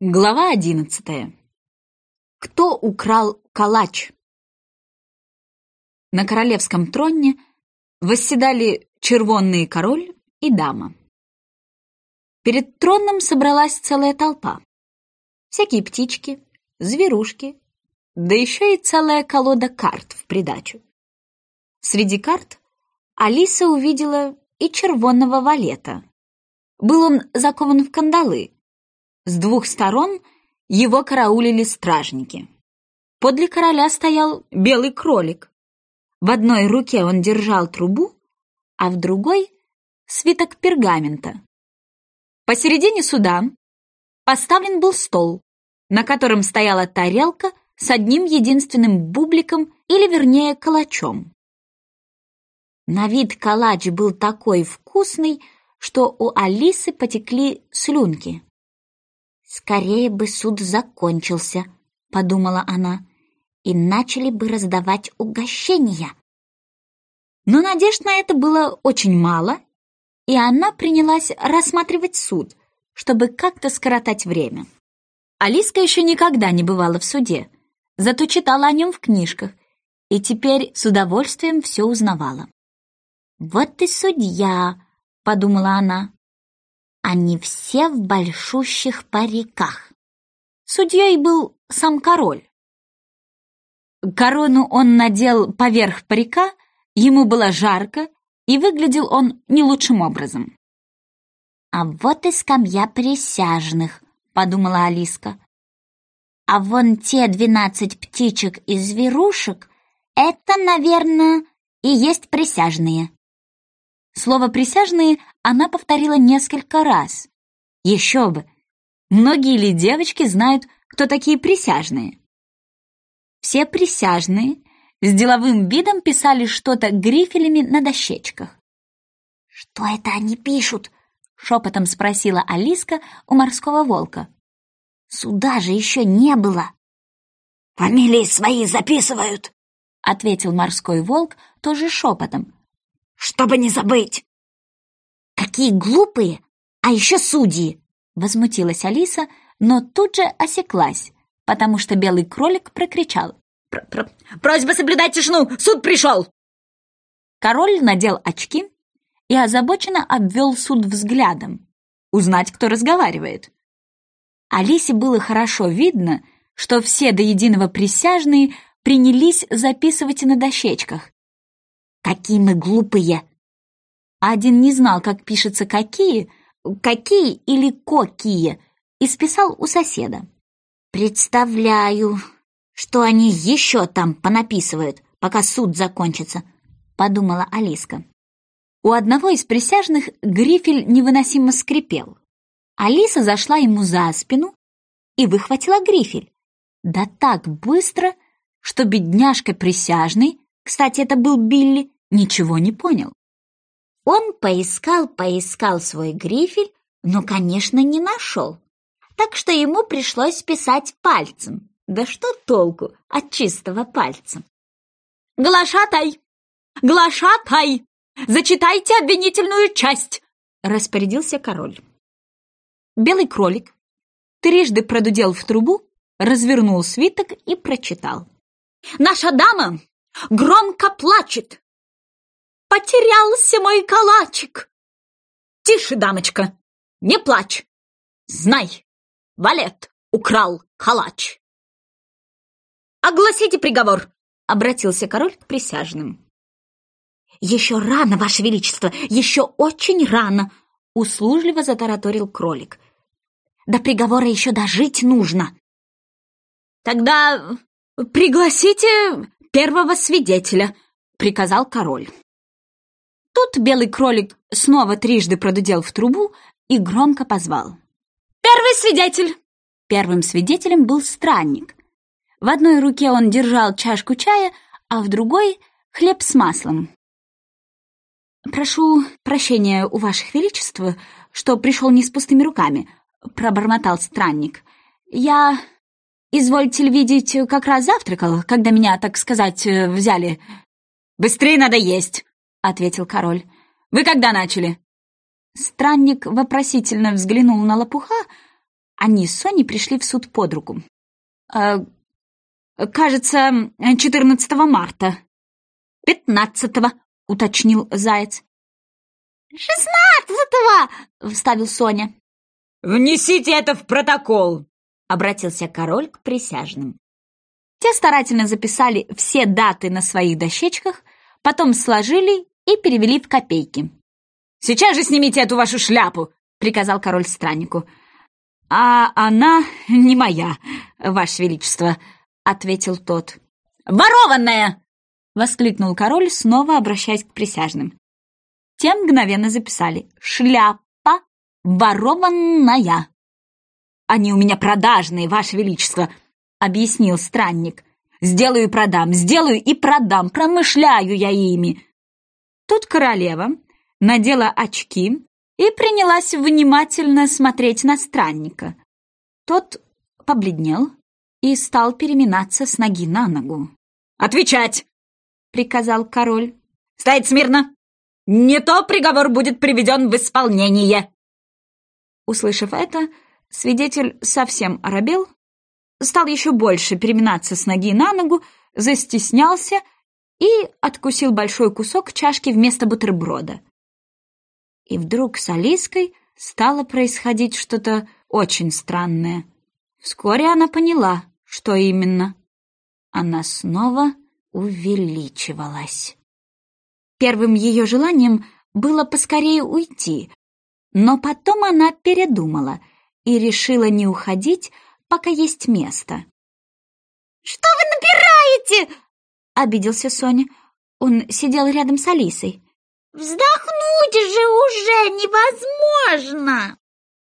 Глава одиннадцатая. Кто украл калач? На королевском троне восседали червонный король и дама. Перед троном собралась целая толпа. Всякие птички, зверушки, да еще и целая колода карт в придачу. Среди карт Алиса увидела и червонного валета. Был он закован в кандалы, с двух сторон его караулили стражники. Подле короля стоял белый кролик. В одной руке он держал трубу, а в другой — свиток пергамента. Посередине суда поставлен был стол, на котором стояла тарелка с одним единственным бубликом или, вернее, калачом. На вид калач был такой вкусный, что у Алисы потекли слюнки. «Скорее бы суд закончился», — подумала она, «и начали бы раздавать угощения». Но надежд на это было очень мало, и она принялась рассматривать суд, чтобы как-то скоротать время. Алиска еще никогда не бывала в суде, зато читала о нем в книжках, и теперь с удовольствием все узнавала. «Вот и судья», — подумала она. Они все в большущих париках. Судьей был сам король. Корону он надел поверх парика, ему было жарко, и выглядел он не лучшим образом. «А вот и скамья присяжных», — подумала Алиска. «А вон те двенадцать птичек и зверушек — это, наверное, и есть присяжные». Слово «присяжные» она повторила несколько раз. Еще бы! Многие ли девочки знают, кто такие присяжные? Все присяжные с деловым видом писали что-то грифелями на дощечках. «Что это они пишут?» — шепотом спросила Алиска у морского волка. «Суда же еще не было!» «Фамилии свои записывают!» — ответил морской волк тоже шепотом, чтобы не забыть!» «Какие глупые! А еще судьи!» Возмутилась Алиса, но тут же осеклась, потому что белый кролик прокричал. Пр -пр «Просьба соблюдать тишину! Суд пришел!» Король надел очки и озабоченно обвел суд взглядом. Узнать, кто разговаривает. Алисе было хорошо видно, что все до единого присяжные принялись записывать на дощечках. Какие мы глупые!» Один не знал, как пишется «какие», «какие» или «какие», и списал у соседа. «Представляю, что они еще там понаписывают, пока суд закончится», — подумала Алиска. У одного из присяжных грифель невыносимо скрипел. Алиса зашла ему за спину и выхватила грифель. Да так быстро, что бедняжка присяжный, кстати, это был Билли, ничего не понял. Он поискал-поискал свой грифель, но, конечно, не нашел. Так что ему пришлось писать пальцем. Да что толку от чистого пальца? «Глашатай! Глашатай! Зачитайте обвинительную часть!» распорядился король. Белый кролик трижды продудел в трубу, развернул свиток и прочитал. «Наша дама громко плачет, Потерялся мой калачик!» «Тише, дамочка, не плачь! Знай, валет украл калач!» «Огласите приговор!» — обратился король к присяжным. «Еще рано, Ваше Величество, еще очень рано!» — услужливо затараторил кролик. «До приговора еще дожить нужно!» «Тогда пригласите первого свидетеля», — приказал король. Тут белый кролик снова трижды продудел в трубу и громко позвал. «Первый свидетель!» Первым свидетелем был странник. В одной руке он держал чашку чая, а в другой — хлеб с маслом. «Прошу прощения у ваших величеств, что пришел не с пустыми руками», — пробормотал странник. «Я, извольте ли видеть, как раз завтракал, когда меня, так сказать, взяли». «Быстрее надо есть!» — ответил король. «Вы когда начали?» Странник вопросительно взглянул на лопуха, Они с Соней пришли в суд под руку. «Э, «Кажется, 14 марта». «Пятнадцатого», — уточнил Заяц. «Шестнадцатого!» — вставил Соня. «Внесите это в протокол!» — обратился король к присяжным. Те старательно записали все даты на своих дощечках, потом сложили и перевели в копейки. «Сейчас же снимите эту вашу шляпу!» — приказал король страннику. «А она не моя, ваше величество», — ответил тот. «Ворованная!» — воскликнул король, снова обращаясь к присяжным. Те мгновенно записали «Шляпа ворованная». «Они у меня продажные, ваше величество», — объяснил странник. «Сделаю и продам, сделаю и продам, промышляю я ими». Тут королева надела очки и принялась внимательно смотреть на странника. Тот побледнел и стал переминаться с ноги на ногу. «Отвечать!» — приказал король. «Стоять смирно! Не то приговор будет приведен в исполнение!» Услышав это, свидетель совсем оробел, стал еще больше переминаться с ноги на ногу, застеснялся и откусил большой кусок чашки вместо бутерброда. И вдруг с Алиской стало происходить что-то очень странное. Вскоре она поняла, что именно. Она снова увеличивалась. Первым ее желанием было поскорее уйти, но потом она передумала и решила не уходить, пока есть место. «Что вы набираете?» — обиделся Соня. Он сидел рядом с Алисой. Вздохнуть же уже невозможно!»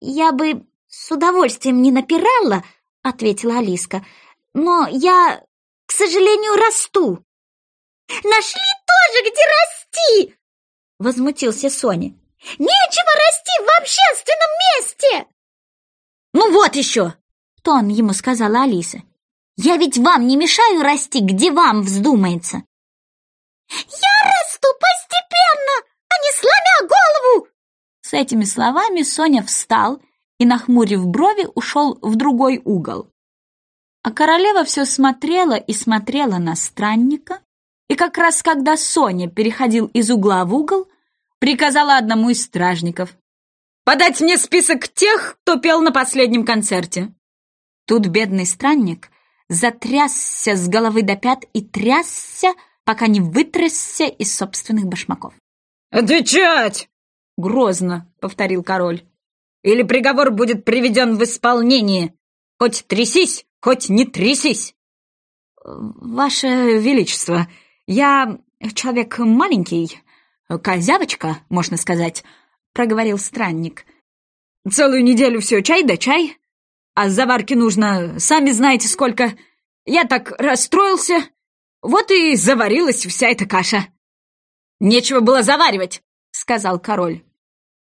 «Я бы с удовольствием не напирала», — ответила Алиска, «но я, к сожалению, расту». «Нашли тоже, где расти!» — возмутился Соня. «Нечего расти в общественном месте!» «Ну вот еще!» — тон ему сказала Алиса. «Я ведь вам не мешаю расти, где вам вздумается!» «Я расту постепенно, а не сломя голову!» С этими словами Соня встал и, нахмурив брови, ушел в другой угол. А королева все смотрела и смотрела на странника, и как раз когда Соня переходил из угла в угол, приказала одному из стражников «Подать мне список тех, кто пел на последнем концерте». Тут бедный странник затрясся с головы до пят и трясся, пока не вытрясся из собственных башмаков. «Отвечать!» — грозно повторил король. «Или приговор будет приведен в исполнение. Хоть трясись, хоть не трясись!» «Ваше Величество, я человек маленький, козявочка, можно сказать», — проговорил странник. «Целую неделю все чай да чай, а заварки нужно, сами знаете сколько. Я так расстроился, вот и заварилась вся эта каша». «Нечего было заваривать», — сказал король.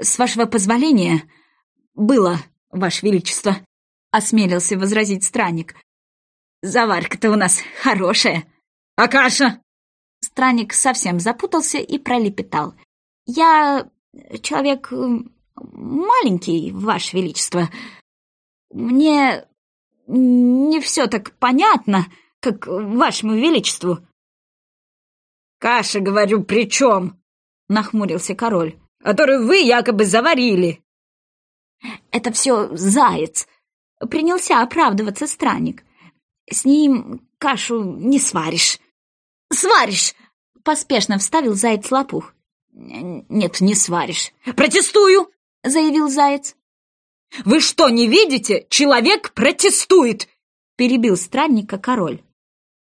«С вашего позволения, было, ваше величество», — осмелился возразить странник. «Заварка-то у нас хорошая». «А каша?» Странник совсем запутался и пролепетал. «Я человек маленький, ваше величество. Мне не все так понятно, как вашему величеству». «Каша, говорю, при чем?» — нахмурился король. «Которую вы якобы заварили». «Это все заяц», — принялся оправдываться странник. «С ним кашу не сваришь». «Сваришь!» — поспешно вставил заяц лопух. «Нет, не сваришь». «Протестую!» — заявил заяц. «Вы что, не видите? Человек протестует!» — перебил странника король.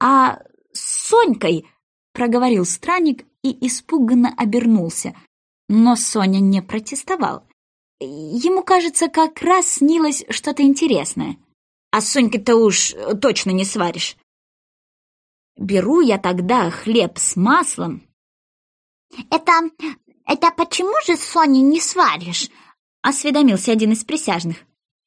«А с Сонькой проговорил странник и испуганно обернулся. Но Соня не протестовал. Ему, кажется, как раз снилось что-то интересное. А с Сонькой-то уж точно не сваришь. Беру я тогда хлеб с маслом. «Это... это почему же Соню не сваришь?» — осведомился один из присяжных.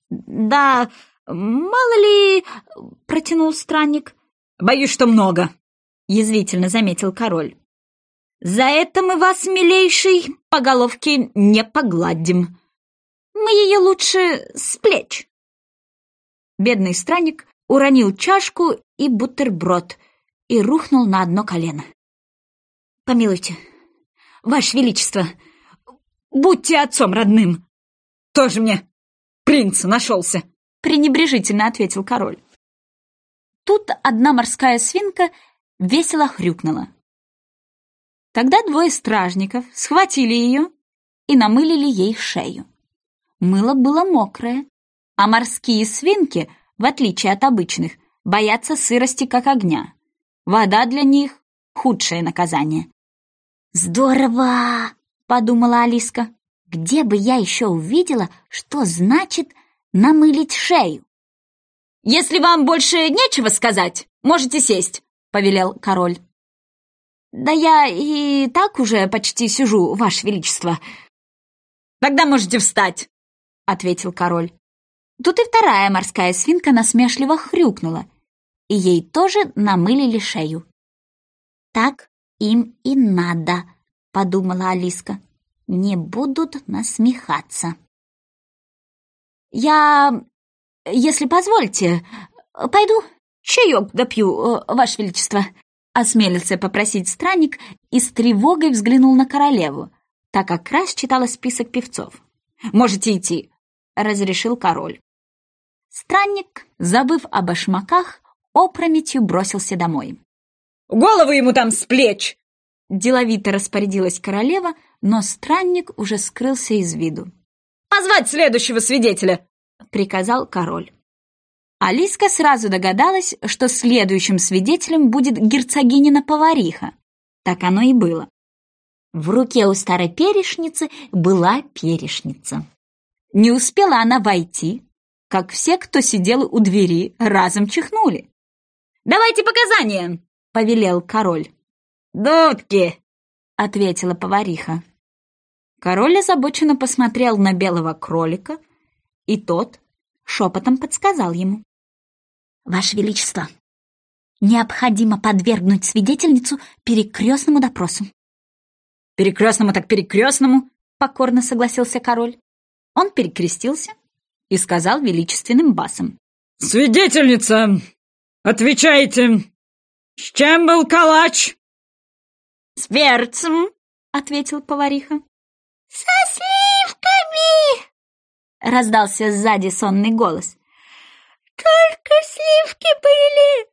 «Да, мало ли...» — протянул странник. «Боюсь, что много», — язвительно заметил король. «За это мы вас, милейший, по головке не погладим. Мы ее лучше с плеч Бедный странник уронил чашку и бутерброд и рухнул на одно колено. «Помилуйте, Ваше Величество, будьте отцом родным!» «Тоже мне принц нашелся!» пренебрежительно ответил король. Тут одна морская свинка весело хрюкнула. Тогда двое стражников схватили ее и намылили ей шею. Мыло было мокрое, а морские свинки, в отличие от обычных, боятся сырости как огня. Вода для них — худшее наказание. «Здорово!» — подумала Алиска. «Где бы я еще увидела, что значит намылить шею?» «Если вам больше нечего сказать, можете сесть», — повелел король. «Да я и так уже почти сижу, Ваше Величество». «Тогда можете встать», — ответил король. Тут и вторая морская свинка насмешливо хрюкнула, и ей тоже намылили шею. «Так им и надо», — подумала Алиска. «Не будут насмехаться». «Я, если позволите, пойду чаек допью, Ваше Величество», — осмелился попросить странник и с тревогой взглянул на королеву, так как раз читала список певцов. «Можете идти», — разрешил король. Странник, забыв о башмаках, опрометью бросился домой. «Голову ему там с плеч!» Деловито распорядилась королева, но странник уже скрылся из виду. «Позвать следующего свидетеля!» — приказал король. Алиска сразу догадалась, что следующим свидетелем будет герцогинина-повариха. Так оно и было. В руке у старой перешницы была перешница. Не успела она войти, как все, кто сидел у двери, разом чихнули. «Давайте показания!» — повелел король. «Дудки!» — ответила повариха. Король озабоченно посмотрел на белого кролика, и тот шепотом подсказал ему. «Ваше Величество, необходимо подвергнуть свидетельницу перекрестному допросу». «Перекрестному так перекрестному!» — покорно согласился король. Он перекрестился и сказал величественным басом. «Свидетельница, отвечайте, с чем был калач?» «С перцем», — ответил повариха. «Со сливками!» — раздался сзади сонный голос. «Только сливки были,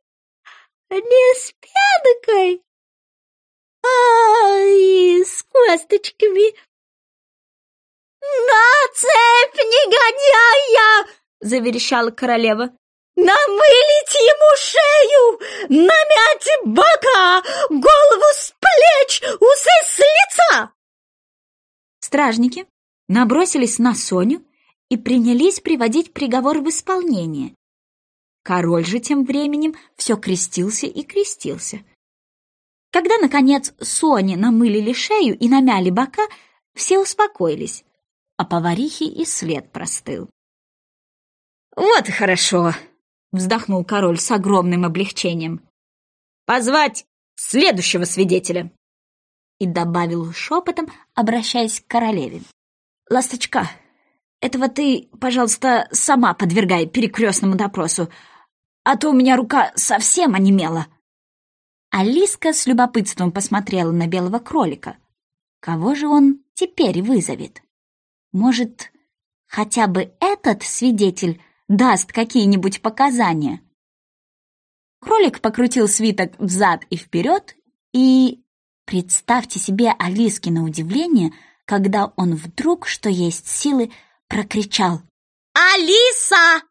не с пядокой, а и с косточками. «На цепь, негодяя!» — заверещала королева. «Намылить ему шею, намять бока, голову с плеч, усы с лица!» Стражники набросились на Соню и принялись приводить приговор в исполнение. Король же тем временем все крестился и крестился. Когда, наконец, Соне намылили шею и намяли бока, все успокоились, а поварихе и след простыл. «Вот и хорошо!» — вздохнул король с огромным облегчением. «Позвать следующего свидетеля!» И добавил шепотом, обращаясь к королеве. «Ласточка, этого ты, пожалуйста, сама подвергай перекрестному допросу, а то у меня рука совсем онемела». Алиска с любопытством посмотрела на белого кролика. Кого же он теперь вызовет? Может, хотя бы этот свидетель даст какие-нибудь показания? Кролик покрутил свиток взад и вперед, и представьте себе Алиски на удивление, когда он вдруг, что есть силы, прокричал «Алиса!